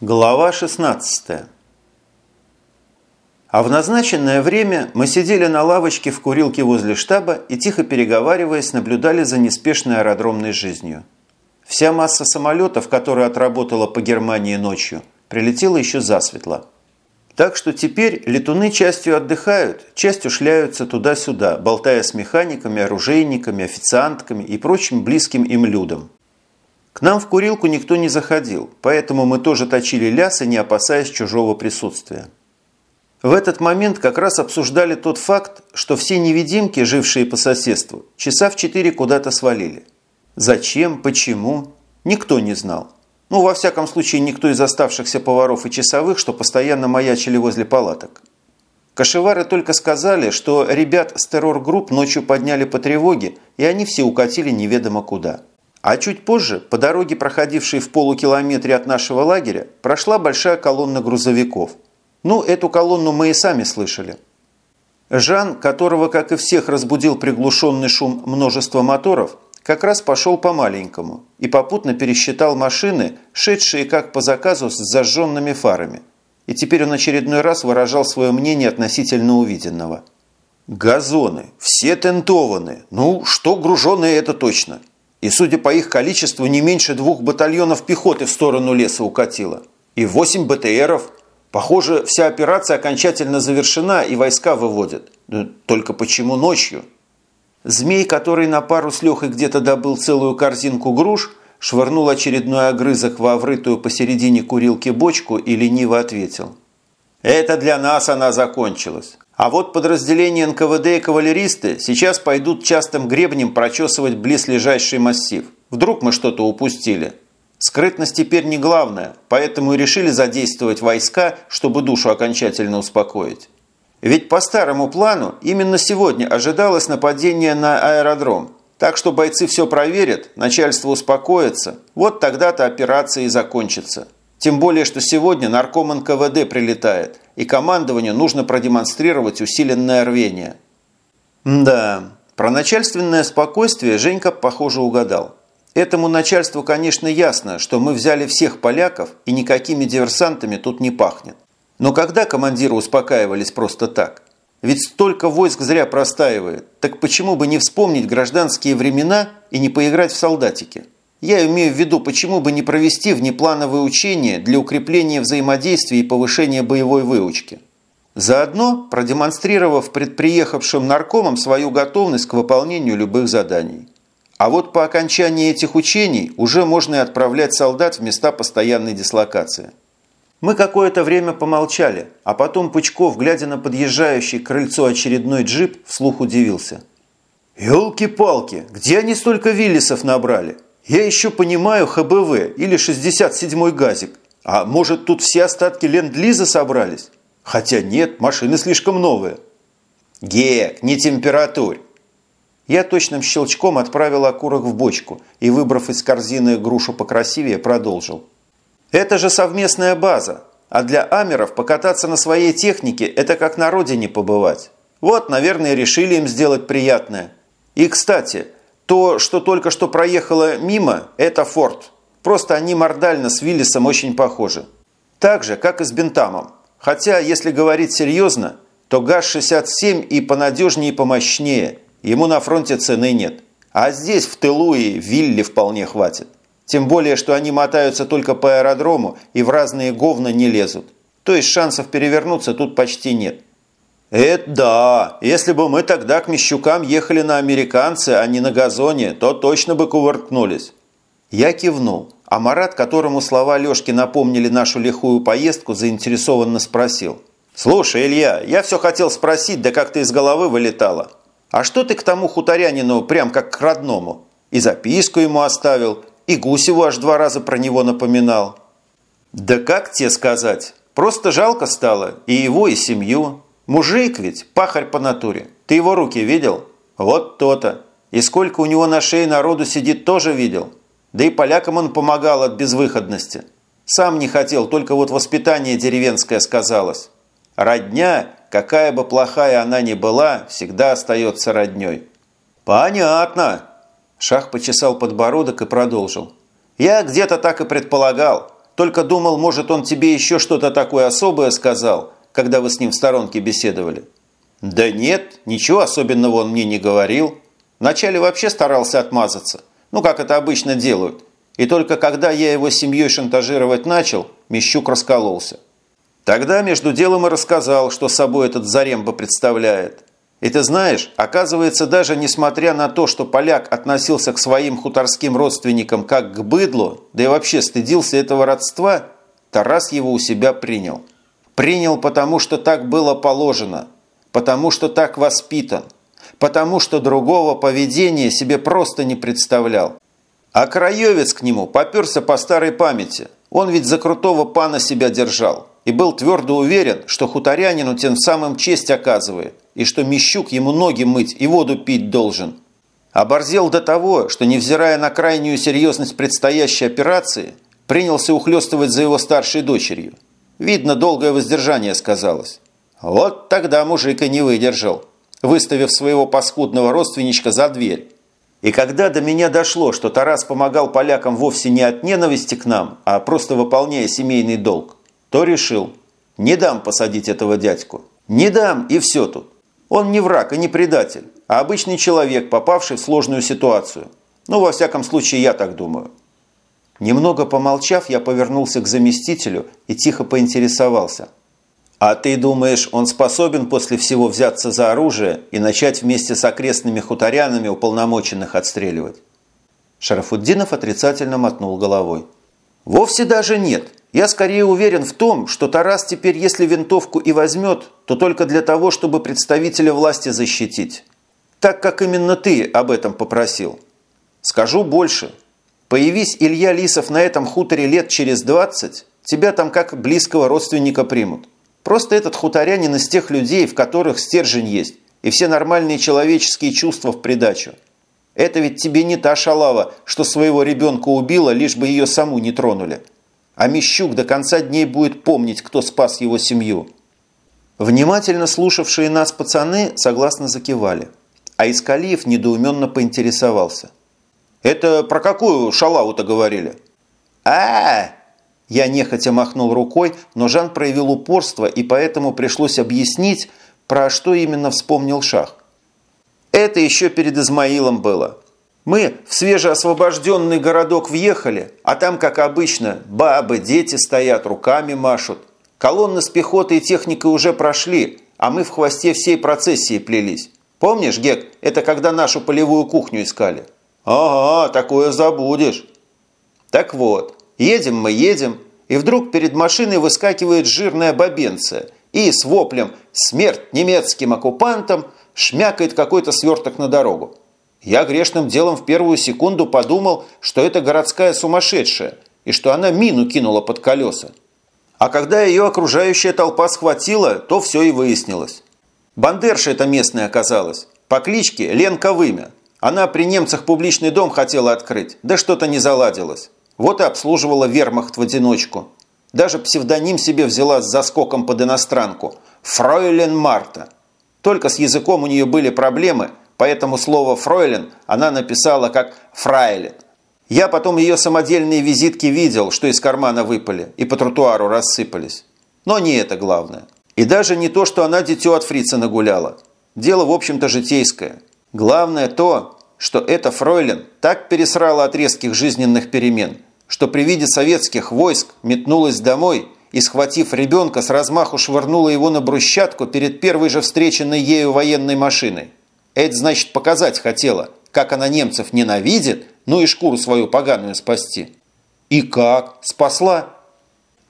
Глава 16 А в назначенное время мы сидели на лавочке в курилке возле штаба и, тихо переговариваясь, наблюдали за неспешной аэродромной жизнью. Вся масса самолетов, которая отработала по Германии ночью, прилетела еще засветло. Так что теперь летуны частью отдыхают, частью шляются туда-сюда, болтая с механиками, оружейниками, официантками и прочим близким им людям. К нам в курилку никто не заходил, поэтому мы тоже точили лясы, не опасаясь чужого присутствия. В этот момент как раз обсуждали тот факт, что все невидимки, жившие по соседству, часа в четыре куда-то свалили. Зачем, почему, никто не знал. Ну, во всяком случае, никто из оставшихся поваров и часовых, что постоянно маячили возле палаток. Кашевары только сказали, что ребят с террор-групп ночью подняли по тревоге, и они все укатили неведомо куда. А чуть позже, по дороге, проходившей в полукилометре от нашего лагеря, прошла большая колонна грузовиков. Ну, эту колонну мы и сами слышали. Жан, которого, как и всех, разбудил приглушенный шум множества моторов, как раз пошел по-маленькому и попутно пересчитал машины, шедшие как по заказу с зажженными фарами. И теперь он очередной раз выражал свое мнение относительно увиденного. «Газоны, все тентованы. Ну, что груженные, это точно. И, судя по их количеству, не меньше двух батальонов пехоты в сторону леса укатило. И восемь БТРов. Похоже, вся операция окончательно завершена и войска выводят. Только почему ночью? Змей, который на пару с Лехой где-то добыл целую корзинку груш, швырнул очередной огрызок во врытую посередине курилки бочку и лениво ответил. «Это для нас она закончилась. А вот подразделения НКВД и кавалеристы сейчас пойдут частым гребнем прочесывать близлежащий массив. Вдруг мы что-то упустили. Скрытность теперь не главное, поэтому и решили задействовать войска, чтобы душу окончательно успокоить. Ведь по старому плану именно сегодня ожидалось нападение на аэродром. Так что бойцы все проверят, начальство успокоится, вот тогда-то операция и закончится. Тем более, что сегодня нарком НКВД прилетает, и командованию нужно продемонстрировать усиленное рвение. Да, про начальственное спокойствие Женька, похоже, угадал. Этому начальству, конечно, ясно, что мы взяли всех поляков, и никакими диверсантами тут не пахнет. Но когда командиры успокаивались просто так? Ведь столько войск зря простаивает. Так почему бы не вспомнить гражданские времена и не поиграть в солдатики? Я имею в виду, почему бы не провести внеплановые учения для укрепления взаимодействия и повышения боевой выучки. Заодно продемонстрировав предприехавшим наркомам свою готовность к выполнению любых заданий. А вот по окончании этих учений уже можно и отправлять солдат в места постоянной дислокации. Мы какое-то время помолчали, а потом Пучков, глядя на подъезжающий к крыльцу очередной джип, вслух удивился. «Елки-палки, где они столько Виллисов набрали?» Я еще понимаю ХБВ или 67-й газик. А может, тут все остатки ленд-лиза собрались? Хотя нет, машины слишком новые. Гек, не температурь. Я точным щелчком отправил окурок в бочку и, выбрав из корзины грушу покрасивее, продолжил. Это же совместная база. А для амеров покататься на своей технике – это как на родине побывать. Вот, наверное, решили им сделать приятное. И, кстати, то, что только что проехало мимо, это Форд. Просто они мордально с Виллисом очень похожи. Так же, как и с Бентамом. Хотя, если говорить серьезно, то ГАЗ-67 и понадежнее, и помощнее. Ему на фронте цены нет. А здесь, в тылу, и Вилли вполне хватит. Тем более, что они мотаются только по аэродрому и в разные говна не лезут. То есть шансов перевернуться тут почти нет. «Это да! Если бы мы тогда к Мещукам ехали на американцы, а не на газоне, то точно бы кувыркнулись». Я кивнул, а Марат, которому слова Лешки напомнили нашу лихую поездку, заинтересованно спросил. «Слушай, Илья, я все хотел спросить, да как-то из головы вылетало. А что ты к тому хуторянину прям как к родному? И записку ему оставил, и Гусеву аж два раза про него напоминал». «Да как тебе сказать? Просто жалко стало и его, и семью». Мужик ведь, пахарь по натуре. Ты его руки видел? Вот то-то. И сколько у него на шее народу сидит, тоже видел. Да и полякам он помогал от безвыходности. Сам не хотел, только вот воспитание деревенское сказалось. Родня, какая бы плохая она ни была, всегда остается родней. «Понятно!» Шах почесал подбородок и продолжил. «Я где-то так и предполагал. Только думал, может, он тебе еще что-то такое особое сказал, когда вы с ним в сторонке беседовали. Да нет, ничего особенного он мне не говорил. Вначале вообще старался отмазаться. Ну, как это обычно делают. И только когда я его семьей шантажировать начал, Мещук раскололся. Тогда между делом и рассказал, что собой этот Заремба представляет. И ты знаешь, оказывается, даже несмотря на то, что поляк относился к своим хуторским родственникам как к быдлу, да и вообще стыдился этого родства, Тарас его у себя принял. Принял потому, что так было положено, потому что так воспитан, потому что другого поведения себе просто не представлял. А краевец к нему поперся по старой памяти. Он ведь за крутого пана себя держал и был твердо уверен, что хуторянину тем самым честь оказывает, и что Мещук ему ноги мыть и воду пить должен. Оборзел до того, что, невзирая на крайнюю серьезность предстоящей операции, принялся ухлёстывать за его старшей дочерью. Видно, долгое воздержание сказалось. Вот тогда мужик и не выдержал, выставив своего паскудного родственничка за дверь. И когда до меня дошло, что Тарас помогал полякам вовсе не от ненависти к нам, а просто выполняя семейный долг, то решил, не дам посадить этого дядьку. Не дам, и все тут. Он не враг и не предатель, а обычный человек, попавший в сложную ситуацию. Ну, во всяком случае, я так думаю. Немного помолчав, я повернулся к заместителю и тихо поинтересовался. «А ты думаешь, он способен после всего взяться за оружие и начать вместе с окрестными хуторянами уполномоченных отстреливать?» Шарафуддинов отрицательно мотнул головой. «Вовсе даже нет. Я скорее уверен в том, что Тарас теперь, если винтовку и возьмет, то только для того, чтобы представителя власти защитить. Так как именно ты об этом попросил. Скажу больше. Появись Илья Лисов на этом хуторе лет через 20, тебя там как близкого родственника примут. Просто этот хуторянин из тех людей, в которых стержень есть, и все нормальные человеческие чувства в придачу. Это ведь тебе не та шалава, что своего ребенка убила, лишь бы ее саму не тронули а Мещук до конца дней будет помнить, кто спас его семью. Внимательно слушавшие нас пацаны согласно закивали, а Искалиев недоуменно поинтересовался. «Это про какую шалаву-то говорили?» а, -а, -а Я нехотя махнул рукой, но Жан проявил упорство, и поэтому пришлось объяснить, про что именно вспомнил Шах. «Это еще перед Измаилом было. Мы в свежеосвобожденный городок въехали, а там, как обычно, бабы, дети стоят, руками машут. Колонны с пехотой и техникой уже прошли, а мы в хвосте всей процессии плелись. Помнишь, Гек, это когда нашу полевую кухню искали? Ага, такое забудешь. Так вот, едем мы, едем, и вдруг перед машиной выскакивает жирная бабенция и с воплем «Смерть немецким оккупантам!» шмякает какой-то сверток на дорогу. Я грешным делом в первую секунду подумал, что это городская сумасшедшая и что она мину кинула под колеса. А когда ее окружающая толпа схватила, то все и выяснилось. Бандерша это местная оказалась, по кличке Ленка Вымя. Она при немцах публичный дом хотела открыть, да что-то не заладилось. Вот и обслуживала вермахт в одиночку. Даже псевдоним себе взяла с заскоком под иностранку – Фройлен Марта. Только с языком у нее были проблемы – поэтому слово «фройлен» она написала как «фрайлен». Я потом ее самодельные визитки видел, что из кармана выпали и по тротуару рассыпались. Но не это главное. И даже не то, что она дитё от фрица нагуляла. Дело, в общем-то, житейское. Главное то, что эта фройлен так пересрала от резких жизненных перемен, что при виде советских войск метнулась домой и, схватив ребенка, с размаху швырнула его на брусчатку перед первой же встреченной ею военной машиной. Это значит показать хотела, как она немцев ненавидит, ну и шкуру свою поганую спасти. И как? Спасла?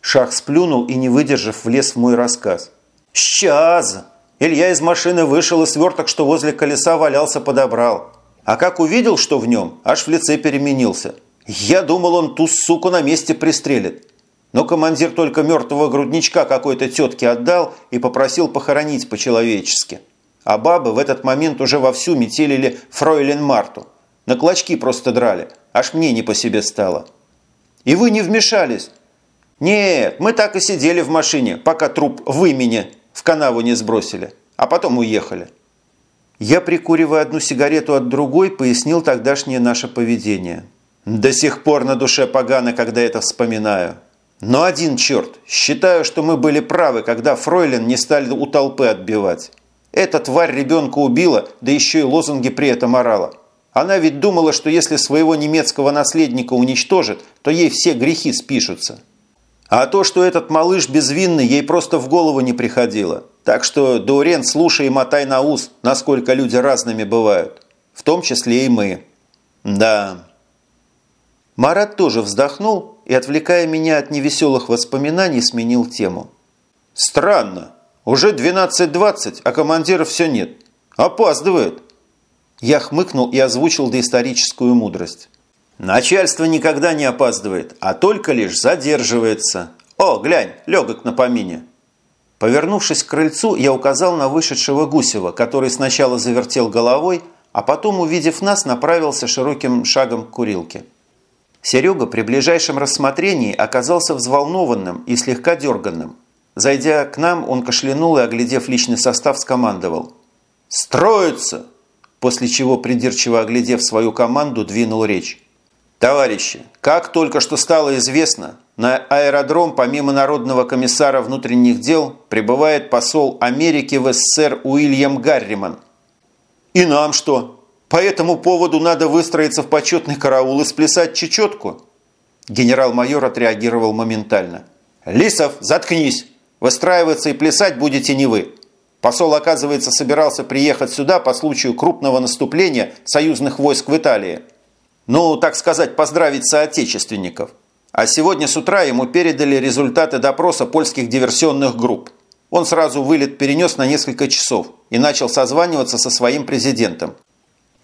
Шах сплюнул и, не выдержав, влез в мой рассказ. «Сейчас!» Илья из машины вышел и сверток, что возле колеса валялся, подобрал. А как увидел, что в нем, аж в лице переменился. Я думал, он ту суку на месте пристрелит. Но командир только мертвого грудничка какой-то тетке отдал и попросил похоронить по-человечески а бабы в этот момент уже вовсю метелили фройлен Марту. На клочки просто драли, аж мне не по себе стало. И вы не вмешались? Нет, мы так и сидели в машине, пока труп в имени в канаву не сбросили, а потом уехали. Я, прикуривая одну сигарету от другой, пояснил тогдашнее наше поведение. До сих пор на душе погано, когда это вспоминаю. Но один черт, считаю, что мы были правы, когда Фройлен не стали у толпы отбивать. Эта тварь ребенка убила, да еще и лозунги при этом орала. Она ведь думала, что если своего немецкого наследника уничтожит, то ей все грехи спишутся. А то, что этот малыш безвинный, ей просто в голову не приходило. Так что, Даурен, слушай и мотай на ус, насколько люди разными бывают. В том числе и мы. Да. Марат тоже вздохнул и, отвлекая меня от невеселых воспоминаний, сменил тему. Странно. Уже 12.20, а командира все нет. Опаздывает. Я хмыкнул и озвучил доисторическую мудрость. Начальство никогда не опаздывает, а только лишь задерживается. О, глянь, легок на помине. Повернувшись к крыльцу, я указал на вышедшего Гусева, который сначала завертел головой, а потом, увидев нас, направился широким шагом к курилке. Серега при ближайшем рассмотрении оказался взволнованным и слегка дерганным. Зайдя к нам, он кашлянул и, оглядев личный состав, скомандовал. «Строится!» После чего, придирчиво оглядев свою команду, двинул речь. Товарищи, как только что стало известно, на аэродром помимо Народного комиссара внутренних дел прибывает посол Америки в СССР Уильям Гарриман. И нам что? По этому поводу надо выстроиться в почетный караул и сплясать чечетку? Генерал-майор отреагировал моментально. «Лисов, заткнись! Выстраиваться и плясать будете не вы. Посол, оказывается, собирался приехать сюда по случаю крупного наступления союзных войск в Италии. Ну, так сказать, поздравить соотечественников. А сегодня с утра ему передали результаты допроса польских диверсионных групп. Он сразу вылет перенес на несколько часов и начал созваниваться со своим президентом.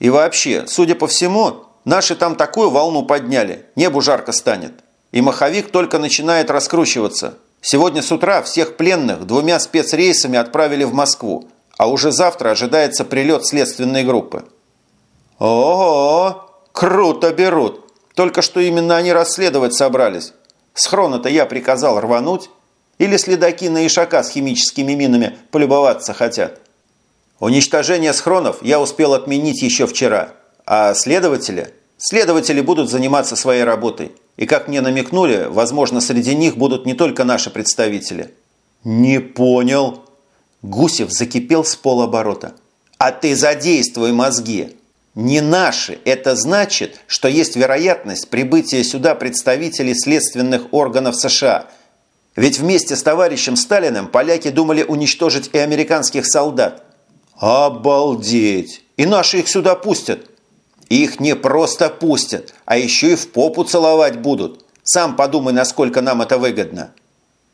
И вообще, судя по всему, наши там такую волну подняли, небу жарко станет. И маховик только начинает раскручиваться. Сегодня с утра всех пленных двумя спецрейсами отправили в Москву, а уже завтра ожидается прилет следственной группы. Ого! Круто берут. Только что именно они расследовать собрались. Схрона-то я приказал рвануть. Или следаки на Ишака с химическими минами полюбоваться хотят. Уничтожение схронов я успел отменить еще вчера. А следователи? Следователи будут заниматься своей работой. И как мне намекнули, возможно, среди них будут не только наши представители. Не понял. Гусев закипел с полоборота. А ты задействуй мозги. Не наши. Это значит, что есть вероятность прибытия сюда представителей следственных органов США. Ведь вместе с товарищем Сталиным поляки думали уничтожить и американских солдат. Обалдеть! И наши их сюда пустят. Их не просто пустят, а еще и в попу целовать будут. Сам подумай, насколько нам это выгодно.